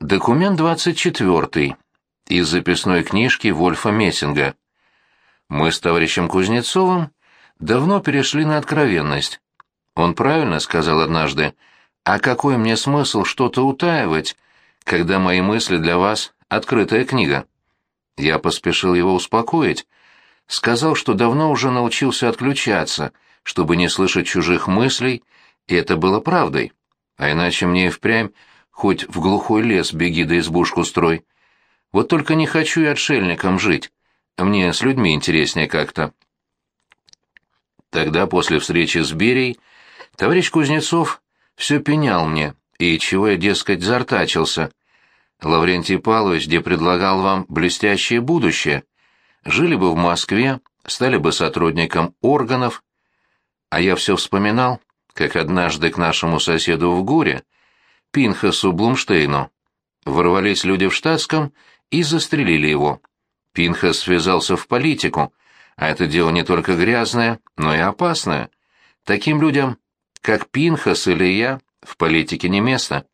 Документ 24 из записной книжки Вольфа Мессинга. Мы с товарищем Кузнецовым давно перешли на откровенность. Он правильно сказал однажды, а какой мне смысл что-то утаивать, когда мои мысли для вас — открытая книга? Я поспешил его успокоить, сказал, что давно уже научился отключаться, чтобы не слышать чужих мыслей, и это было правдой. А иначе мне и впрямь хоть в глухой лес беги да избушку строй. Вот только не хочу и отшельником жить. Мне с людьми интереснее как-то. Тогда, после встречи с Берией, товарищ Кузнецов все пенял мне, и чего я, дескать, зартачился. Лаврентий Павлович где предлагал вам блестящее будущее. Жили бы в Москве, стали бы сотрудником органов. А я все вспоминал, как однажды к нашему соседу в Гуре — Пинхасу Блумштейну. Ворвались люди в штатском и застрелили его. Пинхас связался в политику, а это дело не только грязное, но и опасное. Таким людям, как Пинхас или я, в политике не место.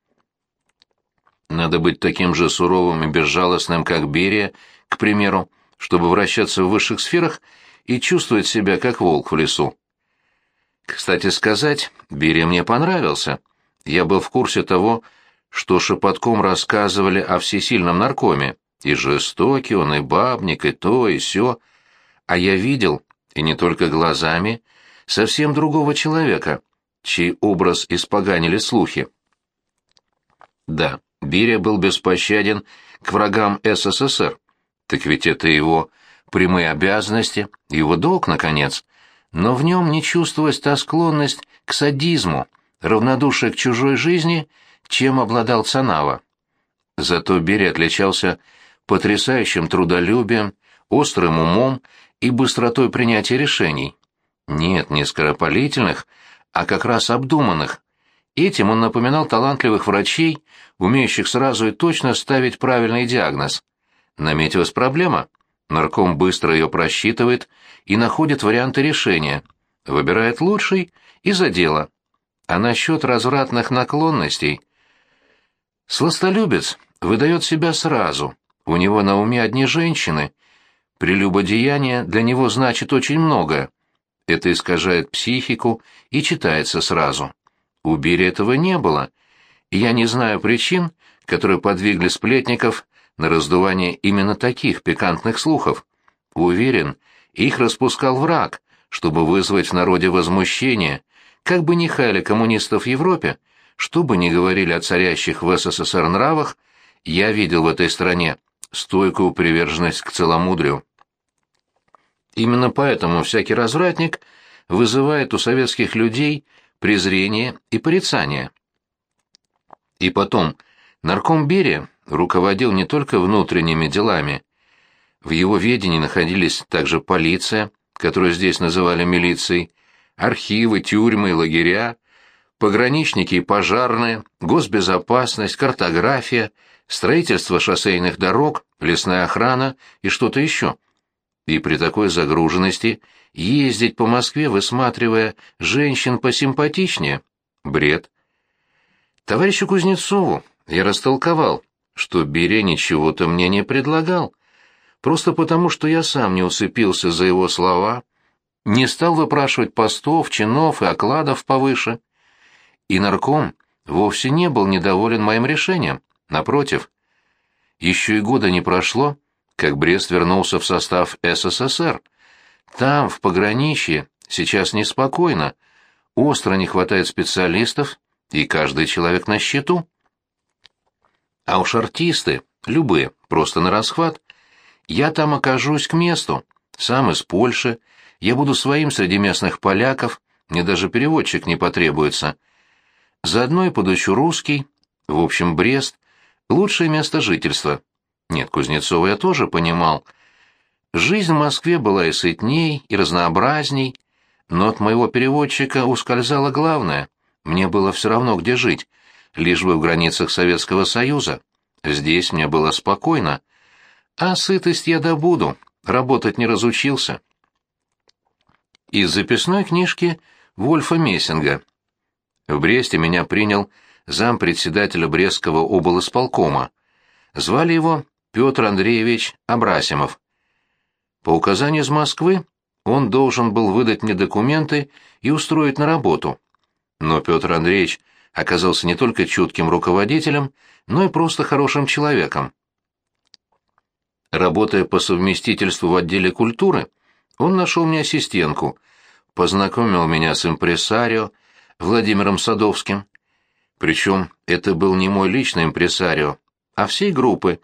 Надо быть таким же суровым и безжалостным, как Берия, к примеру, чтобы вращаться в высших сферах и чувствовать себя как волк в лесу. Кстати сказать, Берия мне понравился — я был в курсе того, что шепотком рассказывали о всесильном наркоме. И жестокий он, и бабник, и то, и сё. А я видел, и не только глазами, совсем другого человека, чей образ испоганили слухи. Да, Берия был беспощаден к врагам СССР. Так ведь это его прямые обязанности, его долг, наконец. Но в нем не чувствовалась та склонность к садизму, равнодушие к чужой жизни, чем обладал Цанава. Зато Берия отличался потрясающим трудолюбием, острым умом и быстротой принятия решений. Нет, не скоропалительных, а как раз обдуманных. Этим он напоминал талантливых врачей, умеющих сразу и точно ставить правильный диагноз. Наметилась проблема. Нарком быстро ее просчитывает и находит варианты решения, выбирает лучший и за дело. А насчет развратных наклонностей... Сластолюбец выдает себя сразу. У него на уме одни женщины. Прелюбодеяние для него значит очень многое. Это искажает психику и читается сразу. У Бири этого не было. И я не знаю причин, которые подвигли сплетников на раздувание именно таких пикантных слухов. Уверен, их распускал враг, чтобы вызвать в народе возмущение — как бы ни хаяли коммунистов в Европе, что бы ни говорили о царящих в СССР нравах, я видел в этой стране стойкую приверженность к целомудрию. Именно поэтому всякий развратник вызывает у советских людей презрение и порицание. И потом, нарком Берия руководил не только внутренними делами. В его ведении находились также полиция, которую здесь называли милицией, архивы, тюрьмы, лагеря, пограничники и пожарные, госбезопасность, картография, строительство шоссейных дорог, лесная охрана и что-то еще. И при такой загруженности ездить по Москве, высматривая женщин посимпатичнее — бред. Товарищу Кузнецову я растолковал, что Бере ничего-то мне не предлагал, просто потому, что я сам не усыпился за его слова — не стал выпрашивать постов, чинов и окладов повыше. И нарком вовсе не был недоволен моим решением, напротив. Еще и года не прошло, как Брест вернулся в состав СССР. Там, в пограничье, сейчас неспокойно, остро не хватает специалистов, и каждый человек на счету. А уж артисты, любые, просто на расхват. Я там окажусь к месту, сам из Польши, я буду своим среди местных поляков, мне даже переводчик не потребуется. Заодно и подучу русский, в общем, Брест — лучшее место жительства. Нет, Кузнецова я тоже понимал. Жизнь в Москве была и сытней, и разнообразней, но от моего переводчика ускользало главное. Мне было все равно, где жить, лишь бы в границах Советского Союза. Здесь мне было спокойно. А сытость я добуду, работать не разучился из записной книжки Вольфа Мессинга. В Бресте меня принял зампредседателя Брестского облсполкома. Звали его Петр Андреевич Абрасимов. По указанию из Москвы он должен был выдать мне документы и устроить на работу. Но Петр Андреевич оказался не только чутким руководителем, но и просто хорошим человеком. Работая по совместительству в отделе культуры, он нашел мне ассистентку, познакомил меня с импресарио Владимиром Садовским. Причем это был не мой личный импресарио, а всей группы.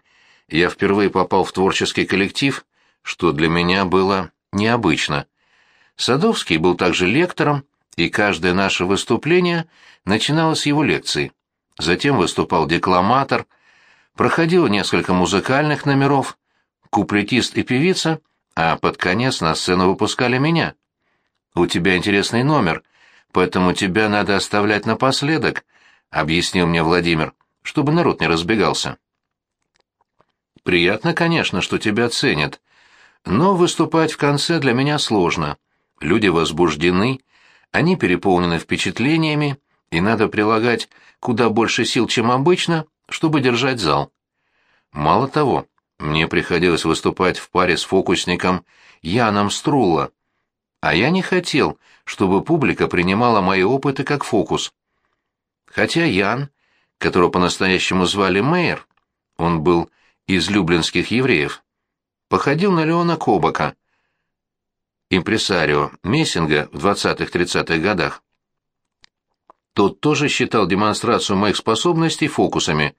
Я впервые попал в творческий коллектив, что для меня было необычно. Садовский был также лектором, и каждое наше выступление начиналось с его лекции. Затем выступал декламатор, проходило несколько музыкальных номеров, куплетист и певица, а под конец на сцену выпускали меня. «У тебя интересный номер, поэтому тебя надо оставлять напоследок», — объяснил мне Владимир, чтобы народ не разбегался. «Приятно, конечно, что тебя ценят, но выступать в конце для меня сложно. Люди возбуждены, они переполнены впечатлениями, и надо прилагать куда больше сил, чем обычно, чтобы держать зал. Мало того, мне приходилось выступать в паре с фокусником Яном Струлла, а я не хотел, чтобы публика принимала мои опыты как фокус. Хотя Ян, которого по-настоящему звали Мейер, он был из люблинских евреев, походил на Леона Кобака, импресарио Мессинга в 20-30-х годах. Тот тоже считал демонстрацию моих способностей фокусами.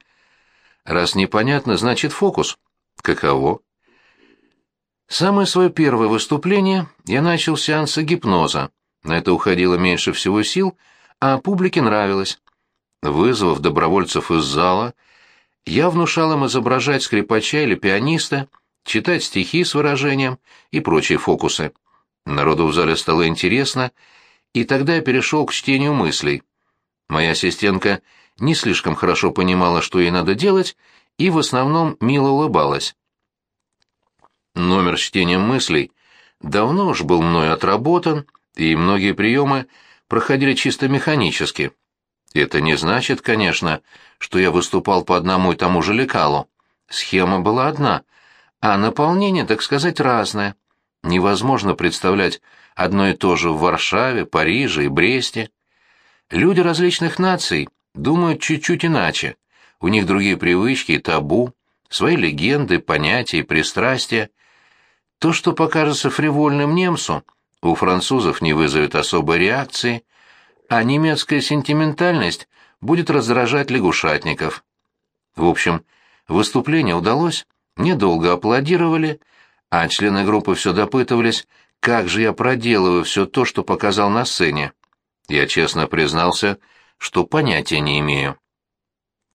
Раз непонятно, значит фокус. Каково? Самое свое первое выступление я начал с сеанса гипноза. На это уходило меньше всего сил, а публике нравилось. Вызвав добровольцев из зала, я внушал им изображать скрипача или пианиста — читать стихи с выражением и прочие фокусы. Народу в зале стало интересно, и тогда я перешел к чтению мыслей. Моя ассистентка не слишком хорошо понимала, что ей надо делать, и в основном мило улыбалась. Номер с чтением мыслей давно уж был мною отработан, и многие приемы проходили чисто механически. Это не значит, конечно, что я выступал по одному и тому же лекалу. Схема была одна, а наполнение, так сказать, разное. Невозможно представлять одно и то же в Варшаве, Париже и Бресте. Люди различных наций думают чуть-чуть иначе. У них другие привычки табу, свои легенды, понятия и пристрастия. То, что покажется фривольным немцу, у французов не вызовет особой реакции, а немецкая сентиментальность будет раздражать лягушатников. В общем, выступление удалось, недолго аплодировали, а члены группы все допытывались, как же я проделываю все то, что показал на сцене. Я честно признался, что понятия не имею.